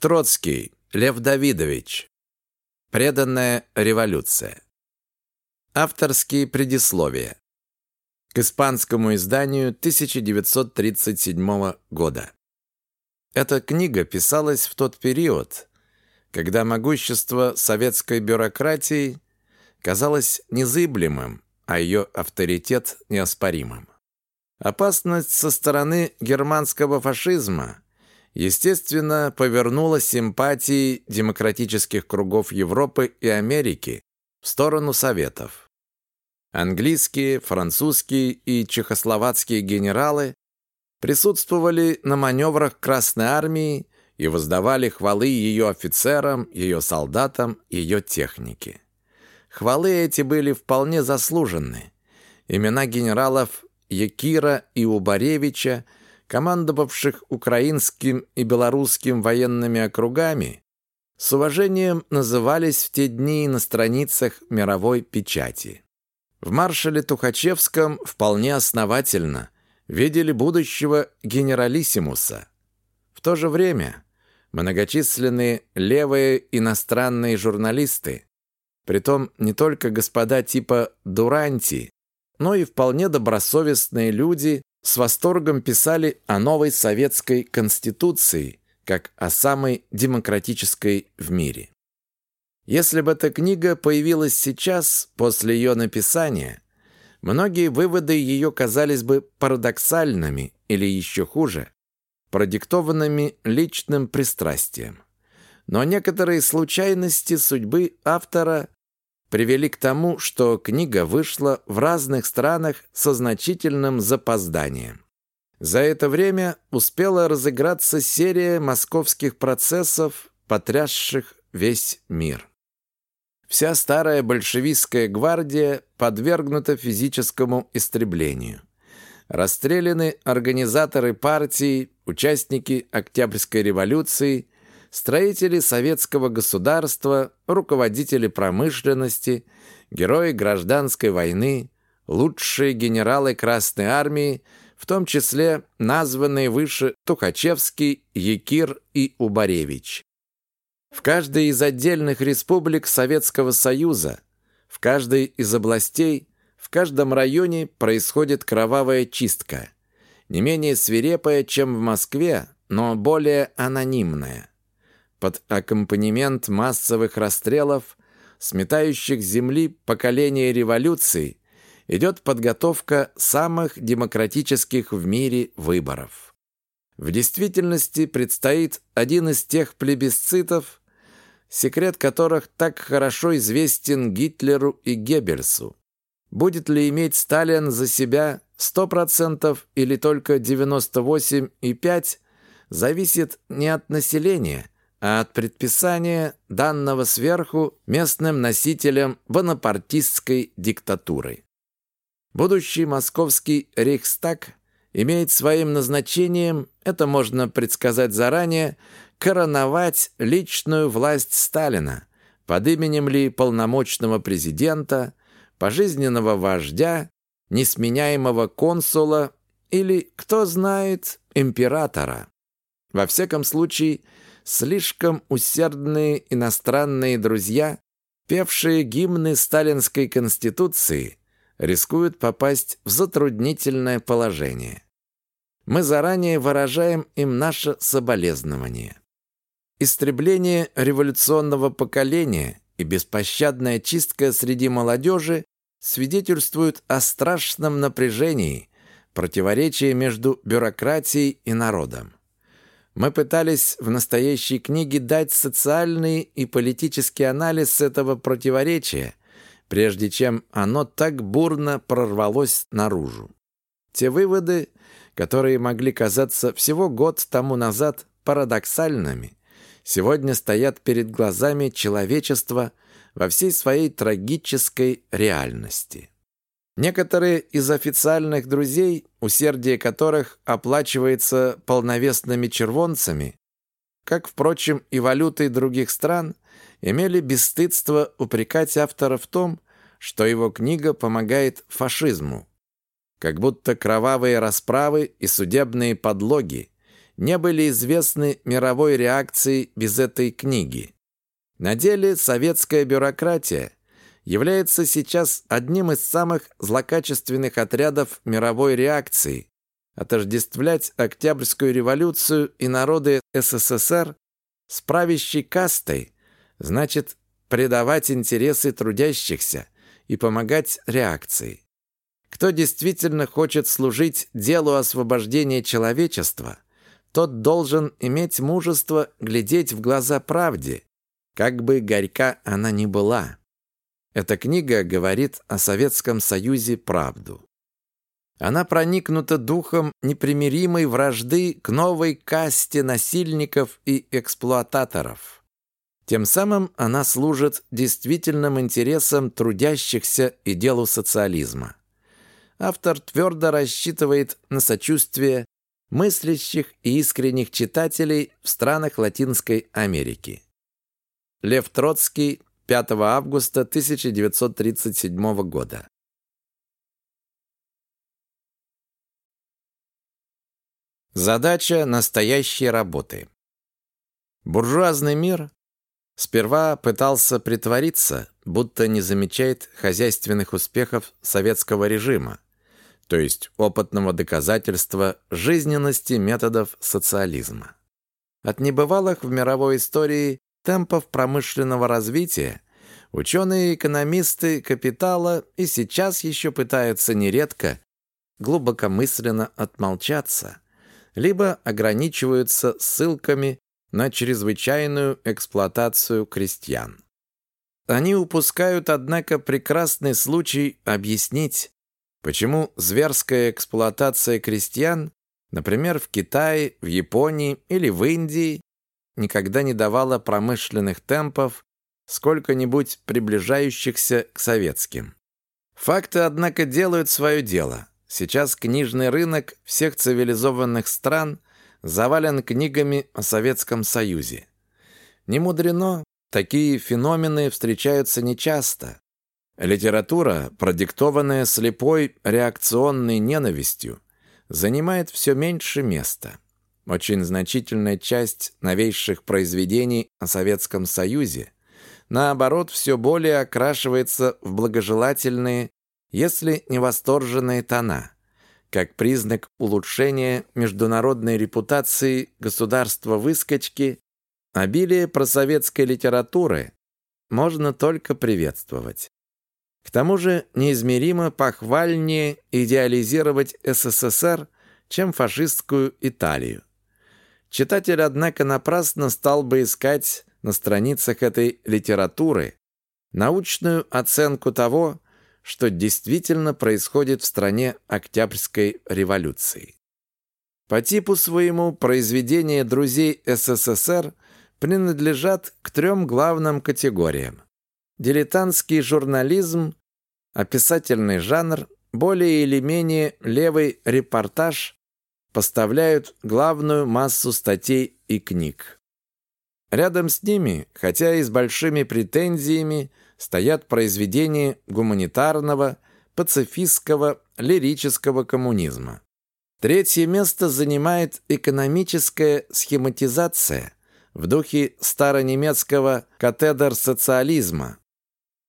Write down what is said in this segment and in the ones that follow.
Троцкий Лев Давидович. Преданная революция. Авторские предисловия. К испанскому изданию 1937 года. Эта книга писалась в тот период, когда могущество советской бюрократии казалось незыблемым, а ее авторитет неоспоримым. Опасность со стороны германского фашизма, естественно, повернула симпатии демократических кругов Европы и Америки в сторону Советов. Английские, французские и чехословацкие генералы присутствовали на маневрах Красной Армии и воздавали хвалы ее офицерам, ее солдатам, ее технике. Хвалы эти были вполне заслуженны. Имена генералов Якира и Убаревича, командовавших украинским и белорусским военными округами, с уважением назывались в те дни на страницах мировой печати. В маршале Тухачевском вполне основательно видели будущего генералиссимуса. В то же время многочисленные левые иностранные журналисты Притом не только господа типа Дуранти, но и вполне добросовестные люди с восторгом писали о новой советской конституции, как о самой демократической в мире. Если бы эта книга появилась сейчас, после ее написания, многие выводы ее казались бы парадоксальными или еще хуже, продиктованными личным пристрастием. Но некоторые случайности судьбы автора привели к тому, что книга вышла в разных странах со значительным запозданием. За это время успела разыграться серия московских процессов, потрясших весь мир. Вся старая большевистская гвардия подвергнута физическому истреблению. Расстреляны организаторы партии, участники Октябрьской революции, строители советского государства, руководители промышленности, герои гражданской войны, лучшие генералы Красной Армии, в том числе названные выше Тухачевский, Якир и Убаревич. В каждой из отдельных республик Советского Союза, в каждой из областей, в каждом районе происходит кровавая чистка, не менее свирепая, чем в Москве, но более анонимная под аккомпанемент массовых расстрелов, сметающих земли поколения революций, идет подготовка самых демократических в мире выборов. В действительности предстоит один из тех плебисцитов, секрет которых так хорошо известен Гитлеру и Геббельсу. Будет ли иметь Сталин за себя 100% или только 98,5% зависит не от населения, а от предписания, данного сверху местным носителям бонапартистской диктатуры. Будущий московский Рейхстаг имеет своим назначением, это можно предсказать заранее, короновать личную власть Сталина под именем ли полномочного президента, пожизненного вождя, несменяемого консула или, кто знает, императора. Во всяком случае, слишком усердные иностранные друзья, певшие гимны сталинской конституции, рискуют попасть в затруднительное положение. Мы заранее выражаем им наше соболезнование. Истребление революционного поколения и беспощадная чистка среди молодежи свидетельствуют о страшном напряжении, противоречии между бюрократией и народом. Мы пытались в настоящей книге дать социальный и политический анализ этого противоречия, прежде чем оно так бурно прорвалось наружу. Те выводы, которые могли казаться всего год тому назад парадоксальными, сегодня стоят перед глазами человечества во всей своей трагической реальности. Некоторые из официальных друзей, усердие которых оплачивается полновесными червонцами, как, впрочем, и валютой других стран, имели бесстыдство упрекать автора в том, что его книга помогает фашизму. Как будто кровавые расправы и судебные подлоги не были известны мировой реакции без этой книги. На деле советская бюрократия является сейчас одним из самых злокачественных отрядов мировой реакции. Отождествлять Октябрьскую революцию и народы СССР с правящей кастой значит предавать интересы трудящихся и помогать реакции. Кто действительно хочет служить делу освобождения человечества, тот должен иметь мужество глядеть в глаза правде, как бы горька она ни была. Эта книга говорит о Советском Союзе правду. Она проникнута духом непримиримой вражды к новой касте насильников и эксплуататоров. Тем самым она служит действительным интересам трудящихся и делу социализма. Автор твердо рассчитывает на сочувствие мыслящих и искренних читателей в странах Латинской Америки. Лев Троцкий, 5 августа 1937 года. Задача настоящей работы. Буржуазный мир Сперва пытался притвориться, будто не замечает хозяйственных успехов советского режима, то есть опытного доказательства жизненности методов социализма. От небывалых в мировой истории темпов промышленного развития ученые экономисты капитала и сейчас еще пытаются нередко глубокомысленно отмолчаться, либо ограничиваются ссылками на чрезвычайную эксплуатацию крестьян. Они упускают, однако, прекрасный случай объяснить, почему зверская эксплуатация крестьян, например, в Китае, в Японии или в Индии, никогда не давала промышленных темпов, сколько-нибудь приближающихся к советским. Факты, однако, делают свое дело. Сейчас книжный рынок всех цивилизованных стран – завален книгами о Советском Союзе. Не мудрено, такие феномены встречаются нечасто. Литература, продиктованная слепой реакционной ненавистью, занимает все меньше места. Очень значительная часть новейших произведений о Советском Союзе, наоборот, все более окрашивается в благожелательные, если не восторженные тона – как признак улучшения международной репутации государства-выскочки, обилие просоветской литературы можно только приветствовать. К тому же неизмеримо похвальнее идеализировать СССР, чем фашистскую Италию. Читатель, однако, напрасно стал бы искать на страницах этой литературы научную оценку того, что действительно происходит в стране Октябрьской революции. По типу своему произведения друзей СССР принадлежат к трем главным категориям. Дилетантский журнализм, описательный жанр, более или менее левый репортаж поставляют главную массу статей и книг. Рядом с ними, хотя и с большими претензиями, стоят произведения гуманитарного, пацифистского, лирического коммунизма. Третье место занимает экономическая схематизация в духе старонемецкого катедр-социализма.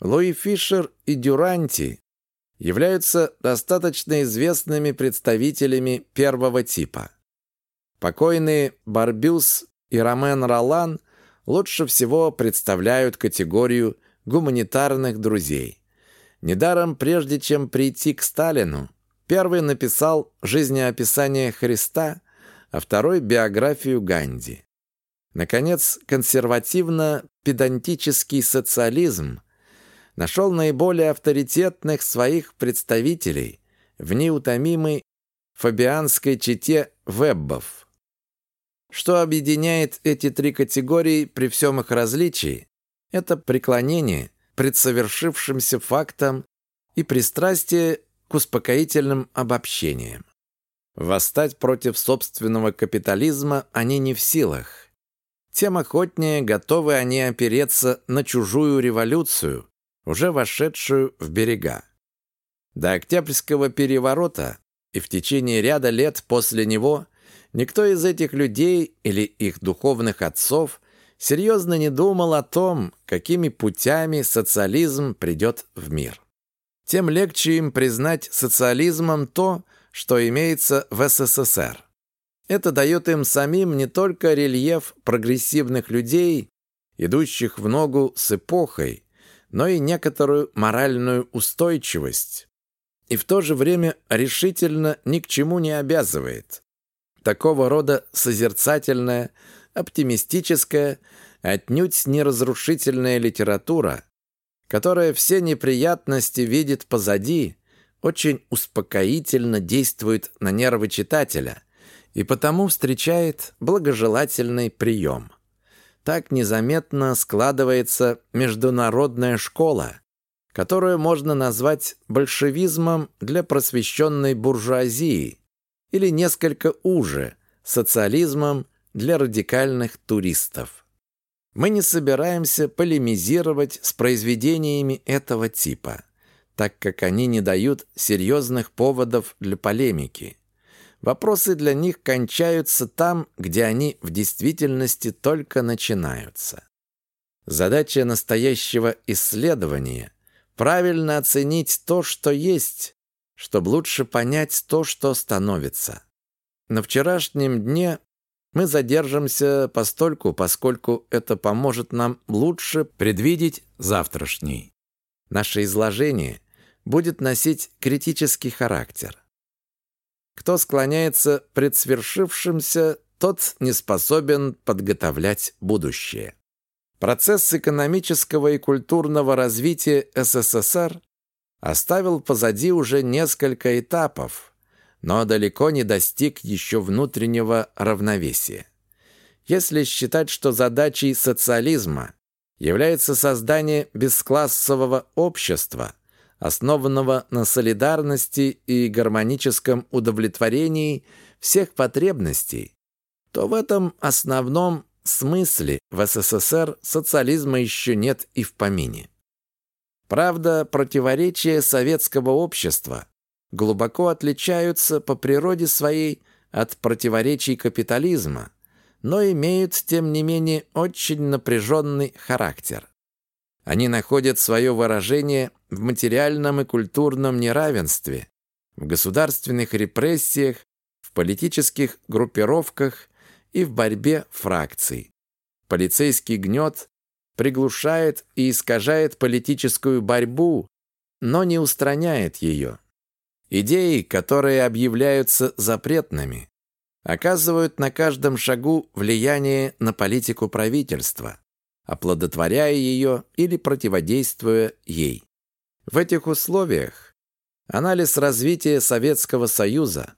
Луи Фишер и Дюранти являются достаточно известными представителями первого типа. Покойные Барбюс и Ромен Ролан лучше всего представляют категорию гуманитарных друзей. Недаром, прежде чем прийти к Сталину, первый написал жизнеописание Христа, а второй – биографию Ганди. Наконец, консервативно-педантический социализм нашел наиболее авторитетных своих представителей в неутомимой фабианской чете веббов. Что объединяет эти три категории при всем их различии, это преклонение пред совершившимся фактом и пристрастие к успокоительным обобщениям. Восстать против собственного капитализма они не в силах. Тем охотнее готовы они опереться на чужую революцию, уже вошедшую в берега. До Октябрьского переворота и в течение ряда лет после него Никто из этих людей или их духовных отцов серьезно не думал о том, какими путями социализм придет в мир. Тем легче им признать социализмом то, что имеется в СССР. Это дает им самим не только рельеф прогрессивных людей, идущих в ногу с эпохой, но и некоторую моральную устойчивость. И в то же время решительно ни к чему не обязывает. Такого рода созерцательная, оптимистическая, отнюдь не разрушительная литература, которая все неприятности видит позади, очень успокоительно действует на нервы читателя и потому встречает благожелательный прием. Так незаметно складывается международная школа, которую можно назвать большевизмом для просвещенной буржуазии или несколько уже социализмом для радикальных туристов. Мы не собираемся полемизировать с произведениями этого типа, так как они не дают серьезных поводов для полемики. Вопросы для них кончаются там, где они в действительности только начинаются. Задача настоящего исследования – правильно оценить то, что есть, чтобы лучше понять то, что становится. На вчерашнем дне мы задержимся постольку, поскольку это поможет нам лучше предвидеть завтрашний. Наше изложение будет носить критический характер. Кто склоняется пред свершившимся, тот не способен подготовлять будущее. Процесс экономического и культурного развития СССР оставил позади уже несколько этапов, но далеко не достиг еще внутреннего равновесия. Если считать, что задачей социализма является создание бесклассового общества – основанного на солидарности и гармоническом удовлетворении всех потребностей, то в этом основном смысле в СССР социализма еще нет и в помине. Правда, противоречия советского общества глубоко отличаются по природе своей от противоречий капитализма, но имеют, тем не менее, очень напряженный характер. Они находят свое выражение в материальном и культурном неравенстве, в государственных репрессиях, в политических группировках и в борьбе фракций. Полицейский гнет приглушает и искажает политическую борьбу, но не устраняет ее. Идеи, которые объявляются запретными, оказывают на каждом шагу влияние на политику правительства оплодотворяя ее или противодействуя ей. В этих условиях анализ развития Советского Союза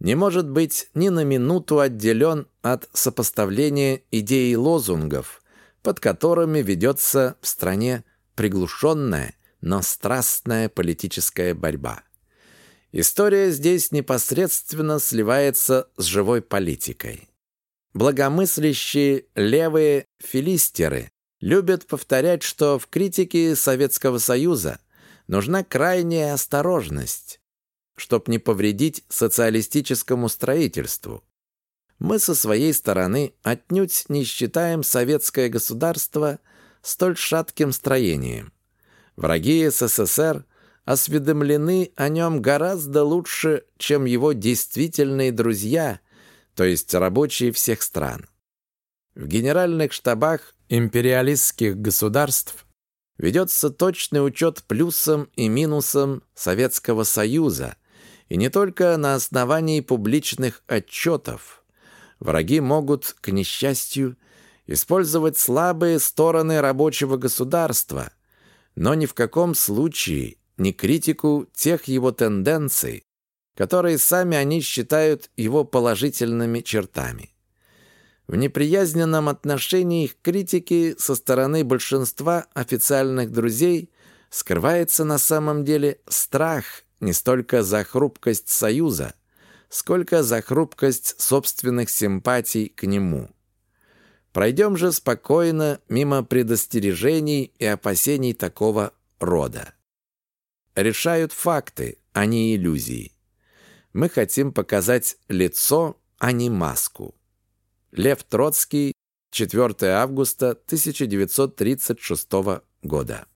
не может быть ни на минуту отделен от сопоставления идей и лозунгов, под которыми ведется в стране приглушенная, но страстная политическая борьба. История здесь непосредственно сливается с живой политикой. Благомыслящие левые филистеры любят повторять, что в критике Советского Союза нужна крайняя осторожность, чтобы не повредить социалистическому строительству. Мы со своей стороны отнюдь не считаем советское государство столь шатким строением. Враги СССР осведомлены о нем гораздо лучше, чем его действительные друзья то есть рабочие всех стран. В генеральных штабах империалистских государств ведется точный учет плюсам и минусам Советского Союза, и не только на основании публичных отчетов. Враги могут, к несчастью, использовать слабые стороны рабочего государства, но ни в каком случае не критику тех его тенденций, которые сами они считают его положительными чертами. В неприязненном отношении их критики со стороны большинства официальных друзей скрывается на самом деле страх не столько за хрупкость Союза, сколько за хрупкость собственных симпатий к нему. Пройдем же спокойно мимо предостережений и опасений такого рода. Решают факты, а не иллюзии. Мы хотим показать лицо, а не маску. Лев Троцкий, 4 августа 1936 года.